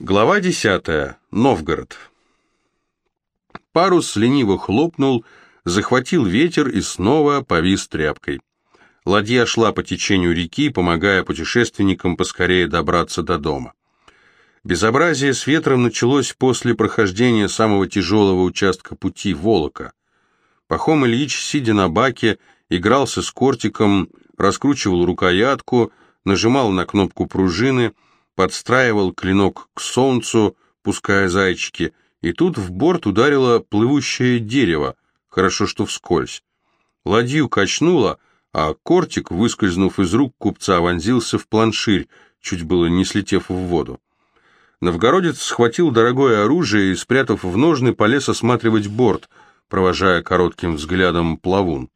Глава десятая. Новгород. Парус лениво хлопнул, захватил ветер и снова повис тряпкой. Ладья шла по течению реки, помогая путешественникам поскорее добраться до дома. Безобразие с ветром началось после прохождения самого тяжелого участка пути Волока. Пахом Ильич, сидя на баке, игрался с кортиком, раскручивал рукоятку, нажимал на кнопку пружины — подстраивал клинок к солнцу, пуская зайчики, и тут в борт ударило плывущее дерево, хорошо что вскользь. Ладью качнуло, а кортик, выскользнув из рук купца, вонзился в планширь, чуть было не слетев в воду. Новгородец схватил дорогое оружие и, спрятав в ножны, полез осматривать борт, провожая коротким взглядом плавун.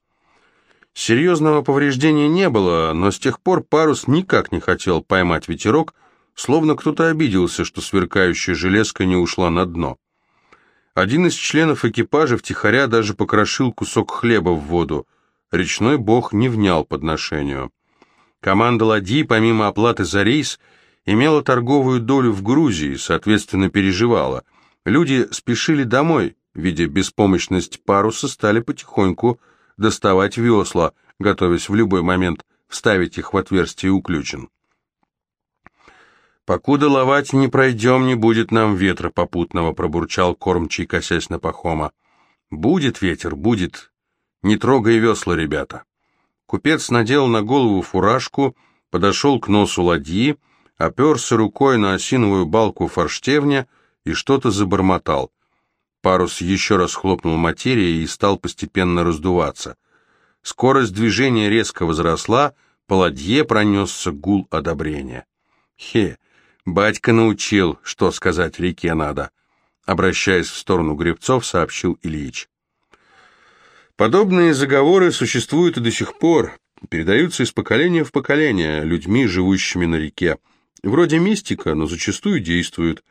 Серьезного повреждения не было, но с тех пор парус никак не хотел поймать ветерок, словно кто-то обиделся, что сверкающая железка не ушла на дно. Один из членов экипажа втихаря даже покрошил кусок хлеба в воду. Речной бог не внял подношению. Команда ладьи, помимо оплаты за рейс, имела торговую долю в Грузии, соответственно, переживала. Люди спешили домой, видя беспомощность паруса, стали потихоньку доставать весла, готовясь в любой момент вставить их в отверстие уключен. «Покуда ловать не пройдем, не будет нам ветра попутного», — пробурчал кормчий, косясь на Пахома. «Будет ветер, будет. Не трогай весла, ребята». Купец надел на голову фуражку, подошел к носу ладьи, оперся рукой на осиновую балку форштевня и что-то забормотал. Парус еще раз хлопнул материей и стал постепенно раздуваться. Скорость движения резко возросла, по ладье пронесся гул одобрения. «Хе, Батька научил, что сказать реке надо, обращаясь в сторону гребцов, сообщил Ильич. Подобные заговоры существуют и до сих пор, передаются из поколения в поколение людьми, живущими на реке. Вроде мистика, но зачастую действуют.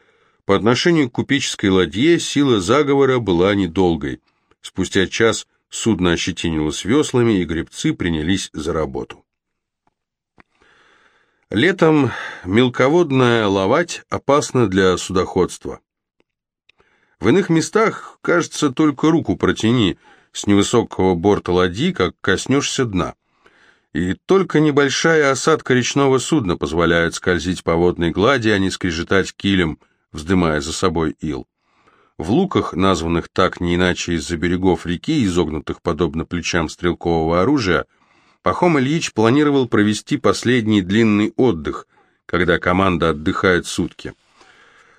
По отношению к купеческой ладье сила заговора была недолгой. Спустя час судно ощетинилось веслами, и гребцы принялись за работу. Летом мелководная ловать опасна для судоходства. В иных местах, кажется, только руку протяни с невысокого борта ладьи, как коснешься дна. И только небольшая осадка речного судна позволяет скользить по водной глади, а не скрежетать килем, вздымая за собой ил. В луках, названных так не иначе из-за берегов реки, изогнутых подобно плечам стрелкового оружия, Пахом Ильич планировал провести последний длинный отдых, когда команда отдыхает сутки.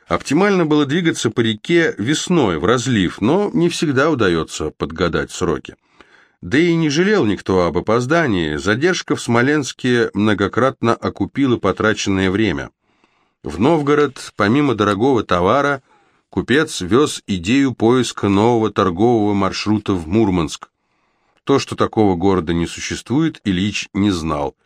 Оптимально было двигаться по реке весной, в разлив, но не всегда удается подгадать сроки. Да и не жалел никто об опоздании, задержка в Смоленске многократно окупила потраченное время. В Новгород, помимо дорогого товара, купец вез идею поиска нового торгового маршрута в Мурманск. То, что такого города не существует, Ильич не знал.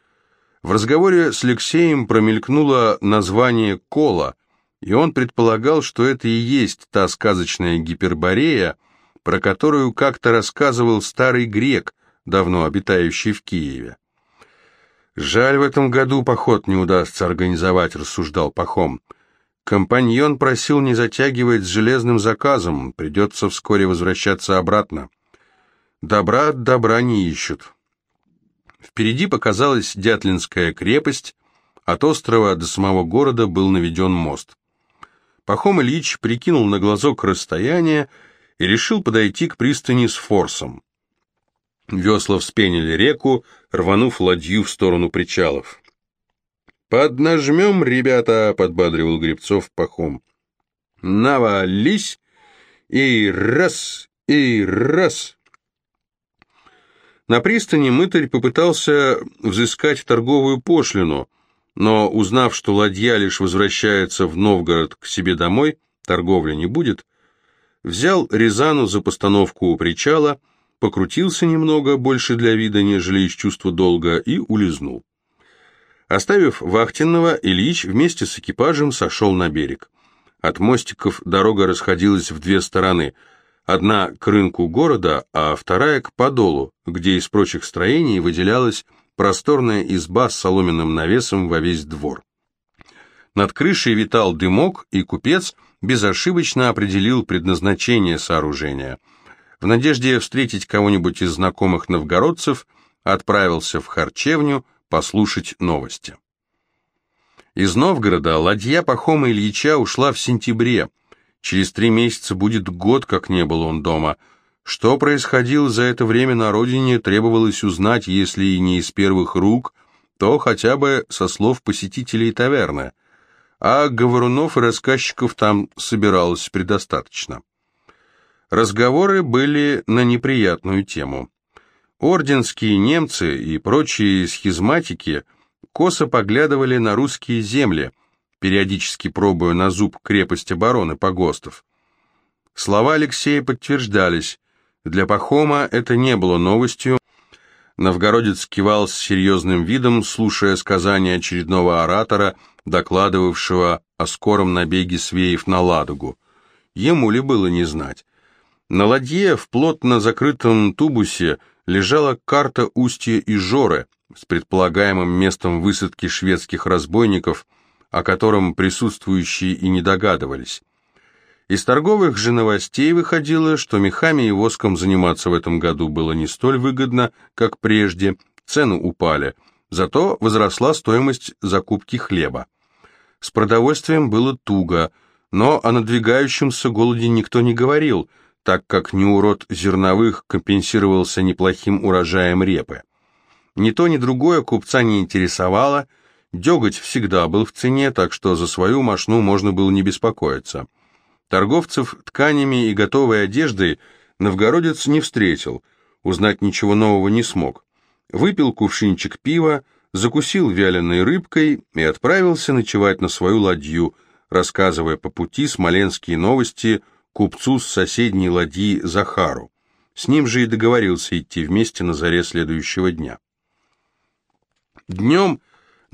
В разговоре с Алексеем промелькнуло название Кола, и он предполагал, что это и есть та сказочная Гиперборея, про которую как-то рассказывал старый грек, давно обитающий в Киеве. «Жаль, в этом году поход не удастся организовать», — рассуждал Пахом. Компаньон просил не затягивать с железным заказом, придется вскоре возвращаться обратно. Добра от добра не ищут. Впереди показалась Дятлинская крепость, от острова до самого города был наведен мост. Пахом Ильич прикинул на глазок расстояние и решил подойти к пристани с форсом. Весла вспенили реку, рванув ладью в сторону причалов. «Поднажмем, ребята!» — подбадривал Гребцов Пахом. «Навались! И раз, и раз!» На пристани мытарь попытался взыскать торговую пошлину, но, узнав, что ладья лишь возвращается в Новгород к себе домой, торговли не будет, взял Рязану за постановку у причала, покрутился немного, больше для вида, нежели из чувства долга, и улизнул. Оставив вахтенного, Ильич вместе с экипажем сошел на берег. От мостиков дорога расходилась в две стороны – Одна к рынку города, а вторая к подолу, где из прочих строений выделялась просторная изба с соломенным навесом во весь двор. Над крышей витал дымок, и купец безошибочно определил предназначение сооружения. В надежде встретить кого-нибудь из знакомых новгородцев, отправился в харчевню послушать новости. Из Новгорода ладья Пахома Ильича ушла в сентябре. Через три месяца будет год, как не был он дома. Что происходило за это время на родине, требовалось узнать, если и не из первых рук, то хотя бы со слов посетителей таверны. А говорунов и рассказчиков там собиралось предостаточно. Разговоры были на неприятную тему. Орденские немцы и прочие схизматики – косо поглядывали на русские земли, периодически пробуя на зуб крепость обороны погостов. Слова Алексея подтверждались. Для Пахома это не было новостью. Новгородец кивал с серьезным видом, слушая сказания очередного оратора, докладывавшего о скором набеге свеев на Ладогу. Ему ли было не знать? На ладье в плотно закрытом тубусе лежала карта устья Ижоры, с предполагаемым местом высадки шведских разбойников, о котором присутствующие и не догадывались. Из торговых же новостей выходило, что мехами и воском заниматься в этом году было не столь выгодно, как прежде, цены упали, зато возросла стоимость закупки хлеба. С продовольствием было туго, но о надвигающемся голоде никто не говорил, так как неурод зерновых компенсировался неплохим урожаем репы. Ни то, ни другое купца не интересовало, деготь всегда был в цене, так что за свою мошну можно было не беспокоиться. Торговцев тканями и готовой одеждой новгородец не встретил, узнать ничего нового не смог. Выпил кувшинчик пива, закусил вяленой рыбкой и отправился ночевать на свою ладью, рассказывая по пути смоленские новости купцу с соседней ладьи Захару. С ним же и договорился идти вместе на заре следующего дня. Днем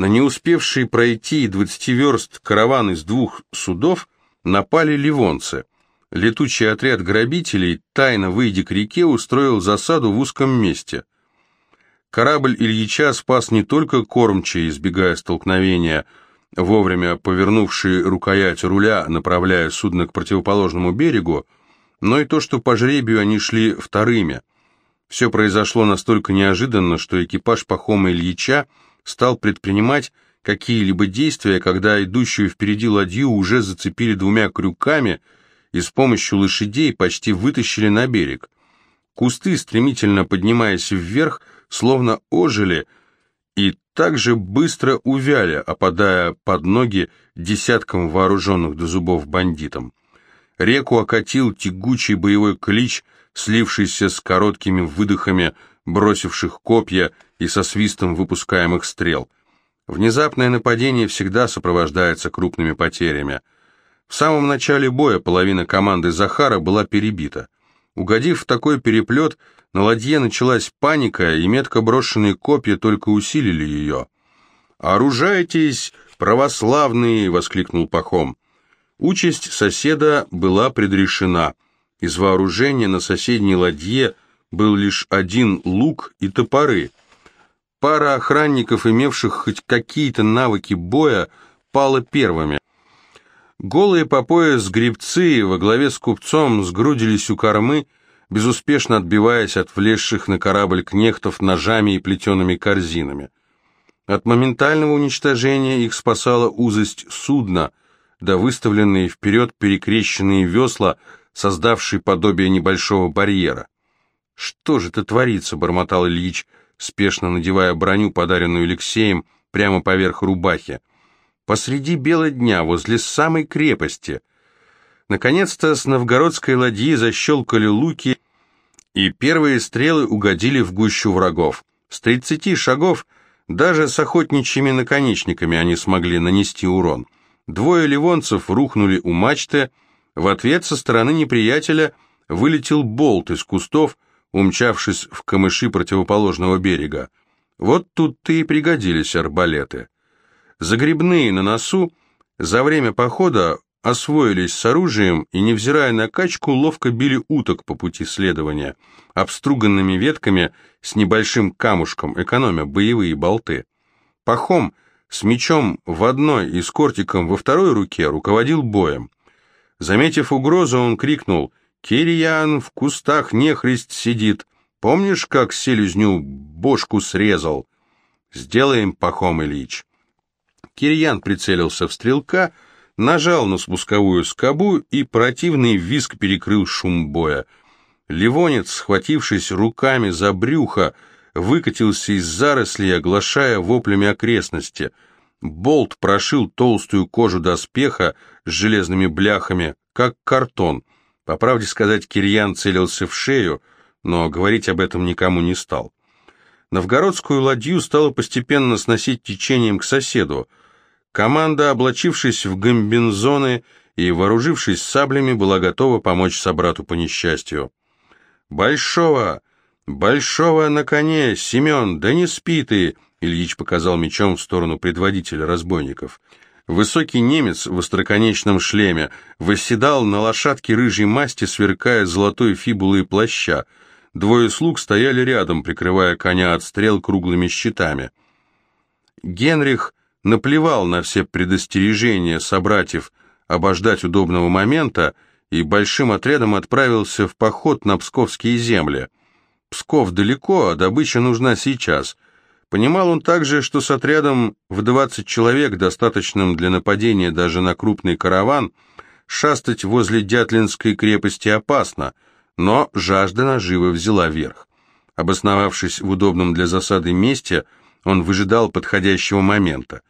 на не успевший пройти 20 верст караван из двух судов напали ливонцы. Летучий отряд грабителей, тайно выйдя к реке, устроил засаду в узком месте. Корабль Ильича спас не только кормчий, избегая столкновения, вовремя повернувший рукоять руля, направляя судно к противоположному берегу, но и то, что по жребию они шли вторыми. Все произошло настолько неожиданно, что экипаж Пахома Ильича стал предпринимать какие-либо действия, когда идущую впереди ладью уже зацепили двумя крюками и с помощью лошадей почти вытащили на берег. Кусты, стремительно поднимаясь вверх, словно ожили и также быстро увяли, опадая под ноги десяткам вооруженных до зубов бандитам. Реку окатил тягучий боевой клич – слившийся с короткими выдохами бросивших копья и со свистом выпускаемых стрел. Внезапное нападение всегда сопровождается крупными потерями. В самом начале боя половина команды Захара была перебита. Угодив в такой переплет, на ладье началась паника, и метко брошенные копья только усилили ее. «Оружайтесь, православные!» — воскликнул Пахом. Участь соседа была предрешена. Из вооружения на соседней ладье был лишь один лук и топоры. Пара охранников, имевших хоть какие-то навыки боя, пала первыми. Голые по пояс гребцы во главе с купцом сгрудились у кормы, безуспешно отбиваясь от влезших на корабль кнехтов ножами и плетеными корзинами. От моментального уничтожения их спасала узость судна, да выставленные вперед перекрещенные весла – создавший подобие небольшого барьера. «Что же это творится?» — бормотал Ильич, спешно надевая броню, подаренную Алексеем, прямо поверх рубахи. «Посреди бела дня, возле самой крепости». Наконец-то с новгородской ладьи защелкали луки, и первые стрелы угодили в гущу врагов. С тридцати шагов даже с охотничьими наконечниками они смогли нанести урон. Двое ливонцев рухнули у мачты, в ответ со стороны неприятеля вылетел болт из кустов, умчавшись в камыши противоположного берега. Вот тут-то и пригодились арбалеты. Загребные на носу за время похода освоились с оружием и, невзирая на качку, ловко били уток по пути следования, обструганными ветками с небольшим камушком, экономя боевые болты. Пахом с мечом в одной и с кортиком во второй руке руководил боем. Заметив угрозу, он крикнул «Кирьян, в кустах нехрист сидит! Помнишь, как селезню бошку срезал?» «Сделаем, Пахом Ильич!» Кирьян прицелился в стрелка, нажал на спусковую скобу, и противный визг перекрыл шум боя. Ливонец, схватившись руками за брюхо, выкатился из зарослей, оглашая воплями окрестности. Болт прошил толстую кожу доспеха с железными бляхами, как картон. По правде сказать, Кирьян целился в шею, но говорить об этом никому не стал. Новгородскую ладью стало постепенно сносить течением к соседу. Команда, облачившись в гамбинзоны и вооружившись саблями, была готова помочь собрату по несчастью. «Большого! Большого на коне! Семен, да не спи ты!» Ильич показал мечом в сторону предводителя разбойников. Высокий немец в остроконечном шлеме восседал на лошадке рыжей масти, сверкая золотой фибулой плаща. Двое слуг стояли рядом, прикрывая коня от стрел круглыми щитами. Генрих наплевал на все предостережения собратьев обождать удобного момента и большим отрядом отправился в поход на псковские земли. Псков далеко, а добыча нужна сейчас. Понимал он также, что с отрядом в 20 человек, достаточным для нападения даже на крупный караван, шастать возле Дятлинской крепости опасно, но жажда наживы взяла верх. Обосновавшись в удобном для засады месте, он выжидал подходящего момента.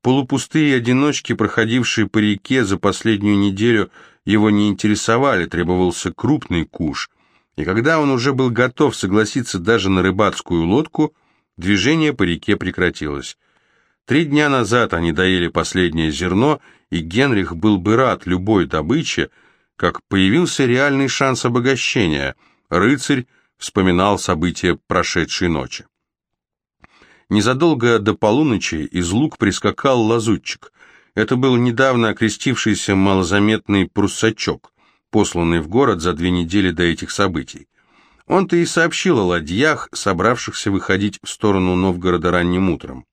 Полупустые одиночки, проходившие по реке за последнюю неделю, его не интересовали, требовался крупный куш. И когда он уже был готов согласиться даже на рыбацкую лодку, движение по реке прекратилось. Три дня назад они доели последнее зерно, и Генрих был бы рад любой добыче, как появился реальный шанс обогащения. Рыцарь вспоминал события прошедшей ночи. Незадолго до полуночи из лук прискакал лазутчик. Это был недавно окрестившийся малозаметный пруссачок, посланный в город за две недели до этих событий. Он-то и сообщил о ладьях, собравшихся выходить в сторону Новгорода ранним утром.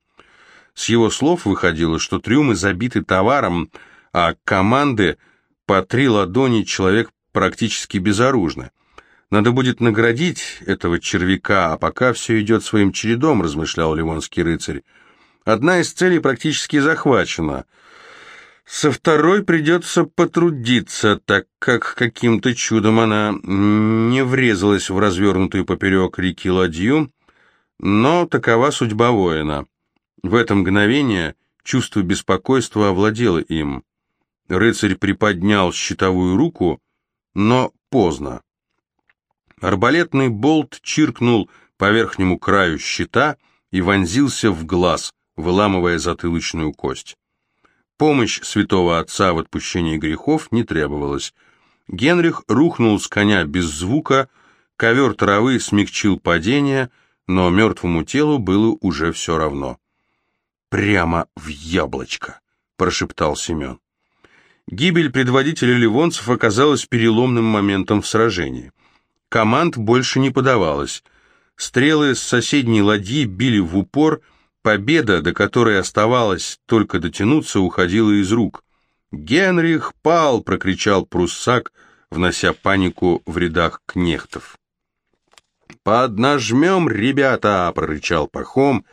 С его слов выходило, что трюмы забиты товаром, а команды по три ладони человек практически безоружны. Надо будет наградить этого червяка, а пока все идет своим чередом, размышлял Ливонский рыцарь. Одна из целей практически захвачена. Со второй придется потрудиться, так как каким-то чудом она не врезалась в развернутую поперек реки ладью, но такова судьба воина. В это мгновение чувство беспокойства овладело им. Рыцарь приподнял щитовую руку, но поздно. Арбалетный болт чиркнул по верхнему краю щита и вонзился в глаз, выламывая затылочную кость. Помощь святого отца в отпущении грехов не требовалась. Генрих рухнул с коня без звука, ковер травы смягчил падение, но мертвому телу было уже все равно. «Прямо в яблочко!» — прошептал Семен. Гибель предводителя ливонцев оказалась переломным моментом в сражении. Команд больше не подавалось. Стрелы с соседней ладьи били в упор, победа, до которой оставалось только дотянуться, уходила из рук. «Генрих пал!» — прокричал пруссак, внося панику в рядах кнехтов. «Поднажмем, ребята!» — прорычал Пахом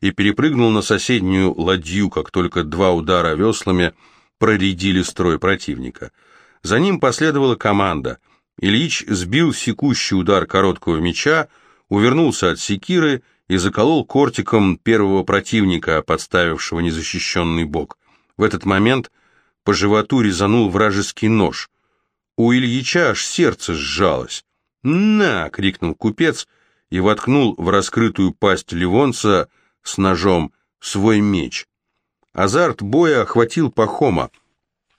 и перепрыгнул на соседнюю ладью, как только два удара веслами проредили строй противника. За ним последовала команда — Ильич сбил секущий удар короткого меча, увернулся от секиры и заколол кортиком первого противника, подставившего незащищенный бок. В этот момент по животу резанул вражеский нож. У Ильича аж сердце сжалось. «На!» — крикнул купец и воткнул в раскрытую пасть Ливонца с ножом свой меч. Азарт боя охватил Пахома.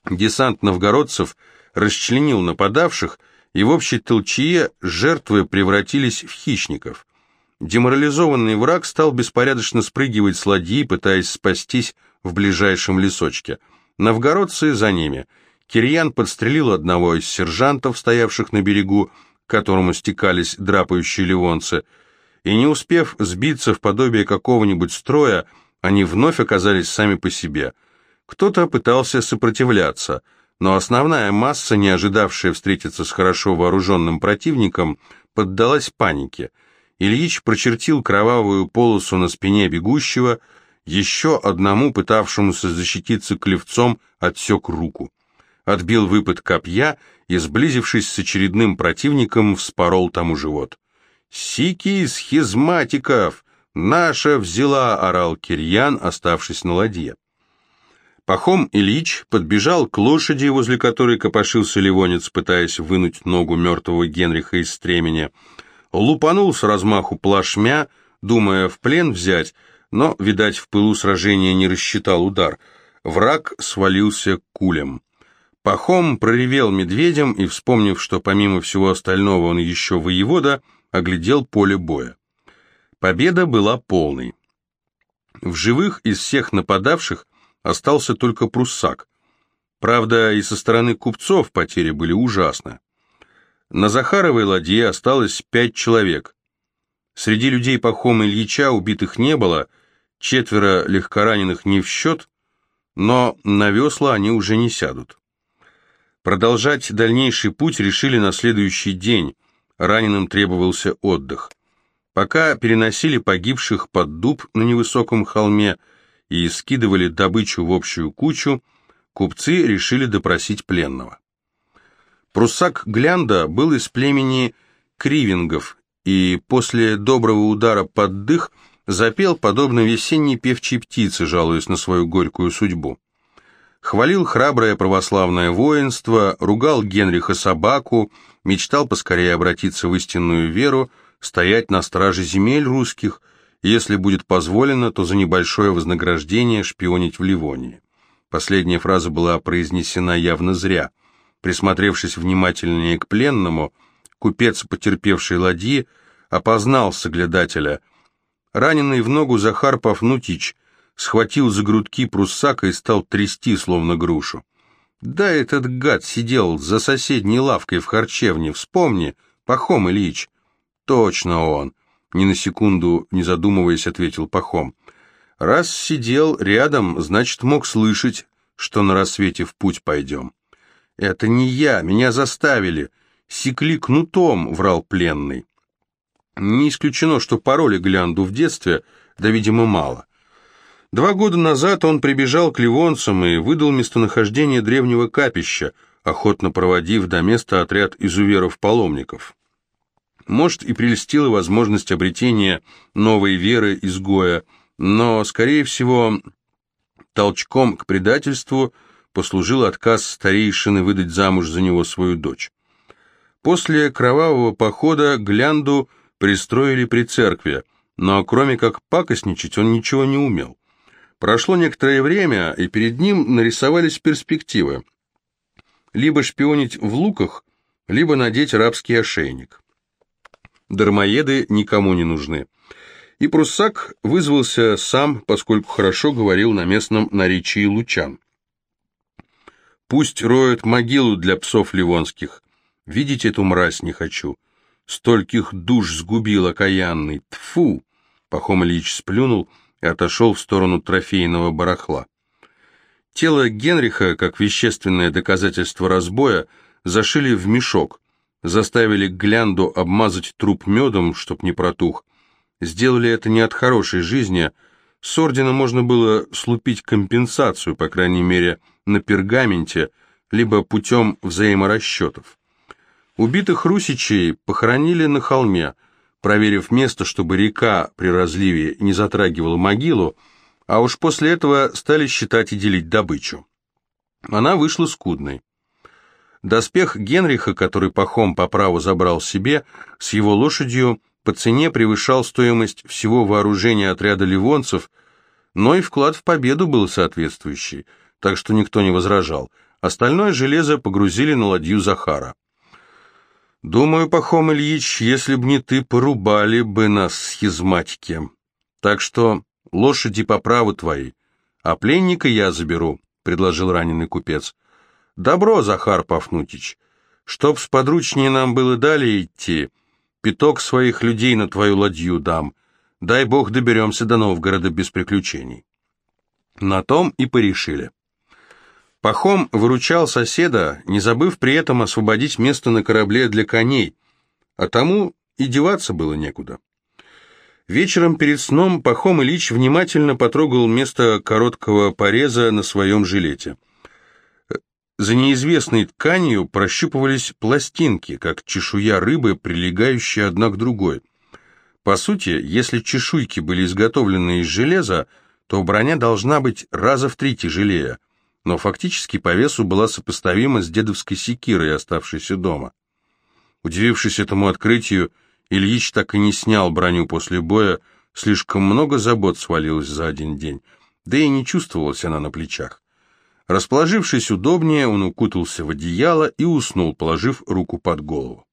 Десант новгородцев расчленил нападавших — и в общей толчье жертвы превратились в хищников. Деморализованный враг стал беспорядочно спрыгивать с ладьи, пытаясь спастись в ближайшем лесочке. Новгородцы за ними. Кирьян подстрелил одного из сержантов, стоявших на берегу, к которому стекались драпающие ливонцы, и, не успев сбиться в подобие какого-нибудь строя, они вновь оказались сами по себе. Кто-то пытался сопротивляться, но основная масса, не ожидавшая встретиться с хорошо вооруженным противником, поддалась панике. Ильич прочертил кровавую полосу на спине бегущего, еще одному, пытавшемуся защититься клевцом, отсек руку. Отбил выпад копья и, сблизившись с очередным противником, вспорол тому живот. «Сики схизматиков! Наша взяла!» — орал Кирьян, оставшись на ладье. Пахом Ильич подбежал к лошади, возле которой копошился ливонец, пытаясь вынуть ногу мертвого Генриха из стремени. Лупанул с размаху плашмя, думая в плен взять, но, видать, в пылу сражения не рассчитал удар. Враг свалился кулем. Пахом проревел медведем и, вспомнив, что помимо всего остального он еще воевода, оглядел поле боя. Победа была полной. В живых из всех нападавших остался только пруссак. Правда, и со стороны купцов потери были ужасны. На Захаровой ладье осталось пять человек. Среди людей Пахома Ильича убитых не было, четверо легкораненых не в счет, но на весла они уже не сядут. Продолжать дальнейший путь решили на следующий день, раненым требовался отдых. Пока переносили погибших под дуб на невысоком холме, и скидывали добычу в общую кучу, купцы решили допросить пленного. Пруссак Глянда был из племени кривингов и после доброго удара под дых запел, подобно весенней певчей птице, жалуясь на свою горькую судьбу. Хвалил храброе православное воинство, ругал Генриха собаку, мечтал поскорее обратиться в истинную веру, стоять на страже земель русских – если будет позволено, то за небольшое вознаграждение шпионить в Ливонии. Последняя фраза была произнесена явно зря. Присмотревшись внимательнее к пленному, купец, потерпевший ладьи, опознал соглядателя. Раненый в ногу Захар Пафнутич схватил за грудки пруссака и стал трясти, словно грушу. «Да этот гад сидел за соседней лавкой в харчевне, вспомни, Пахом Ильич». «Точно он», ни на секунду не задумываясь, ответил Пахом. Раз сидел рядом, значит, мог слышать, что на рассвете в путь пойдем. Это не я, меня заставили. Секли кнутом, врал пленный. Не исключено, что пароли Глянду в детстве, да, видимо, мало. Два года назад он прибежал к ливонцам и выдал местонахождение древнего капища, охотно проводив до места отряд изуверов-паломников. Может, и прельстила возможность обретения новой веры изгоя, но, скорее всего, толчком к предательству послужил отказ старейшины выдать замуж за него свою дочь. После кровавого похода Глянду пристроили при церкви, но кроме как пакостничать он ничего не умел. Прошло некоторое время, и перед ним нарисовались перспективы. Либо шпионить в луках, либо надеть рабский ошейник. Дармоеды никому не нужны. И пруссак вызвался сам, поскольку хорошо говорил на местном наречии лучан. Пусть роют могилу для псов ливонских. Видеть эту мразь не хочу. Стольких душ сгубил окаянный. Тфу! Пахом Ильич сплюнул и отошел в сторону трофейного барахла. Тело Генриха, как вещественное доказательство разбоя, зашили в мешок, заставили Глянду обмазать труп медом, чтоб не протух. Сделали это не от хорошей жизни. С ордена можно было слупить компенсацию, по крайней мере, на пергаменте, либо путем взаиморасчетов. Убитых русичей похоронили на холме, проверив место, чтобы река при разливе не затрагивала могилу, а уж после этого стали считать и делить добычу. Она вышла скудной. Доспех Генриха, который Пахом по праву забрал себе, с его лошадью по цене превышал стоимость всего вооружения отряда ливонцев, но и вклад в победу был соответствующий, так что никто не возражал. Остальное железо погрузили на ладью Захара. «Думаю, Пахом Ильич, если б не ты, порубали бы нас схизматики. Так что лошади по праву твои, а пленника я заберу», — предложил раненый купец. Добро, Захар Пафнутич. Чтоб сподручнее нам было далее идти, пяток своих людей на твою ладью дам. Дай бог доберемся до Новгорода без приключений. На том и порешили. Пахом выручал соседа, не забыв при этом освободить место на корабле для коней, а тому и деваться было некуда. Вечером перед сном Пахом Ильич внимательно потрогал место короткого пореза на своем жилете. За неизвестной тканью прощупывались пластинки, как чешуя рыбы, прилегающие одна к другой. По сути, если чешуйки были изготовлены из железа, то броня должна быть раза в три тяжелее, но фактически по весу была сопоставима с дедовской секирой, оставшейся дома. Удивившись этому открытию, Ильич так и не снял броню после боя, слишком много забот свалилось за один день, да и не чувствовалась она на плечах. Расположившись удобнее, он укутался в одеяло и уснул, положив руку под голову.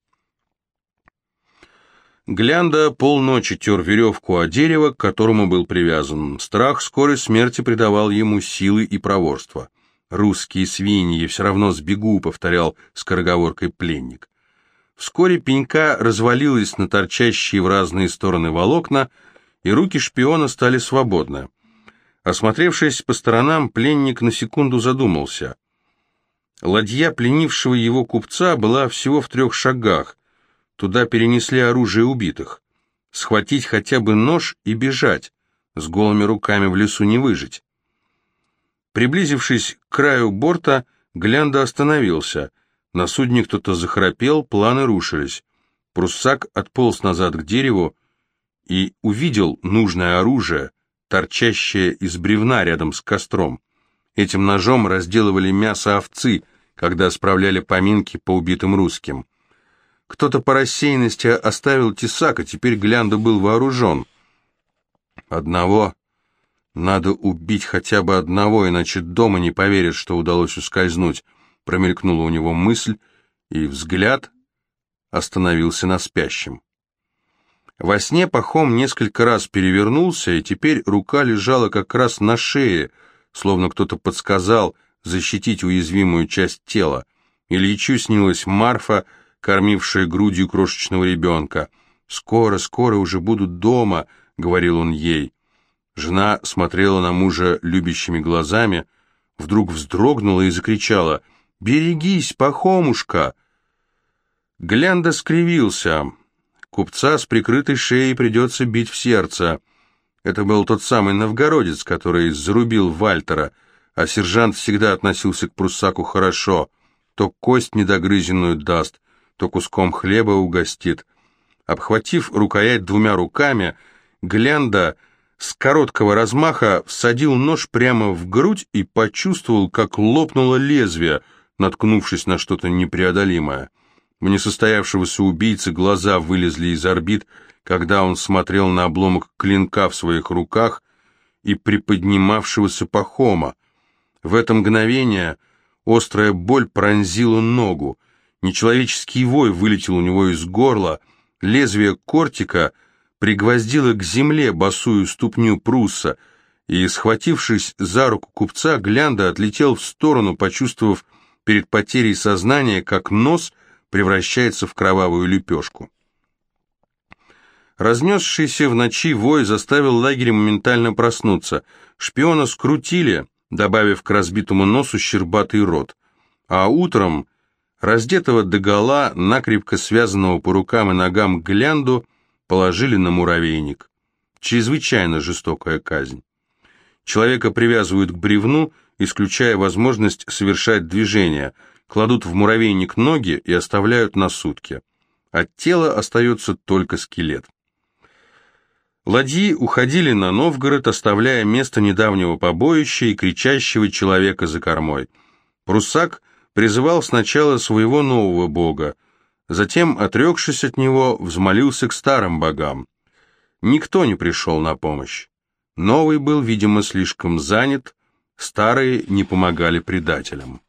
Глянда полночи тер веревку о дерево, к которому был привязан. Страх скорой смерти придавал ему силы и проворство. «Русские свиньи, все равно сбегу», — повторял скороговоркой пленник. Вскоре пенька развалилась на торчащие в разные стороны волокна, и руки шпиона стали свободны. Осмотревшись по сторонам, пленник на секунду задумался. Ладья пленившего его купца была всего в трех шагах. Туда перенесли оружие убитых. Схватить хотя бы нож и бежать. С голыми руками в лесу не выжить. Приблизившись к краю борта, Глянда остановился — на судне кто-то захрапел, планы рушились. Пруссак отполз назад к дереву и увидел нужное оружие, торчащее из бревна рядом с костром. Этим ножом разделывали мясо овцы, когда справляли поминки по убитым русским. Кто-то по рассеянности оставил тесак, а теперь Глянда был вооружен. Одного надо убить хотя бы одного, иначе дома не поверят, что удалось ускользнуть промелькнула у него мысль, и взгляд остановился на спящем. Во сне Пахом несколько раз перевернулся, и теперь рука лежала как раз на шее, словно кто-то подсказал защитить уязвимую часть тела. Ильичу снилась Марфа, кормившая грудью крошечного ребенка. «Скоро, скоро уже будут дома», — говорил он ей. Жена смотрела на мужа любящими глазами, вдруг вздрогнула и закричала — «Берегись, Пахомушка!» Глянда скривился. Купца с прикрытой шеей придется бить в сердце. Это был тот самый новгородец, который зарубил Вальтера, а сержант всегда относился к пруссаку хорошо. То кость недогрызенную даст, то куском хлеба угостит. Обхватив рукоять двумя руками, Глянда с короткого размаха всадил нож прямо в грудь и почувствовал, как лопнуло лезвие — наткнувшись на что-то непреодолимое. У несостоявшегося убийцы глаза вылезли из орбит, когда он смотрел на обломок клинка в своих руках и приподнимавшегося пахома. В это мгновение острая боль пронзила ногу, нечеловеческий вой вылетел у него из горла, лезвие кортика пригвоздило к земле босую ступню Прусса, и, схватившись за руку купца, Глянда отлетел в сторону, почувствовав перед потерей сознания, как нос превращается в кровавую лепешку. Разнесшийся в ночи вой заставил лагерь моментально проснуться. Шпиона скрутили, добавив к разбитому носу щербатый рот. А утром, раздетого догола, накрепко связанного по рукам и ногам глянду, положили на муравейник. Чрезвычайно жестокая казнь. Человека привязывают к бревну исключая возможность совершать движения, кладут в муравейник ноги и оставляют на сутки. От тела остается только скелет. Ладьи уходили на Новгород, оставляя место недавнего побоища и кричащего человека за кормой. Прусак призывал сначала своего нового бога, затем, отрекшись от него, взмолился к старым богам. Никто не пришел на помощь. Новый был, видимо, слишком занят, Старые не помогали предателям.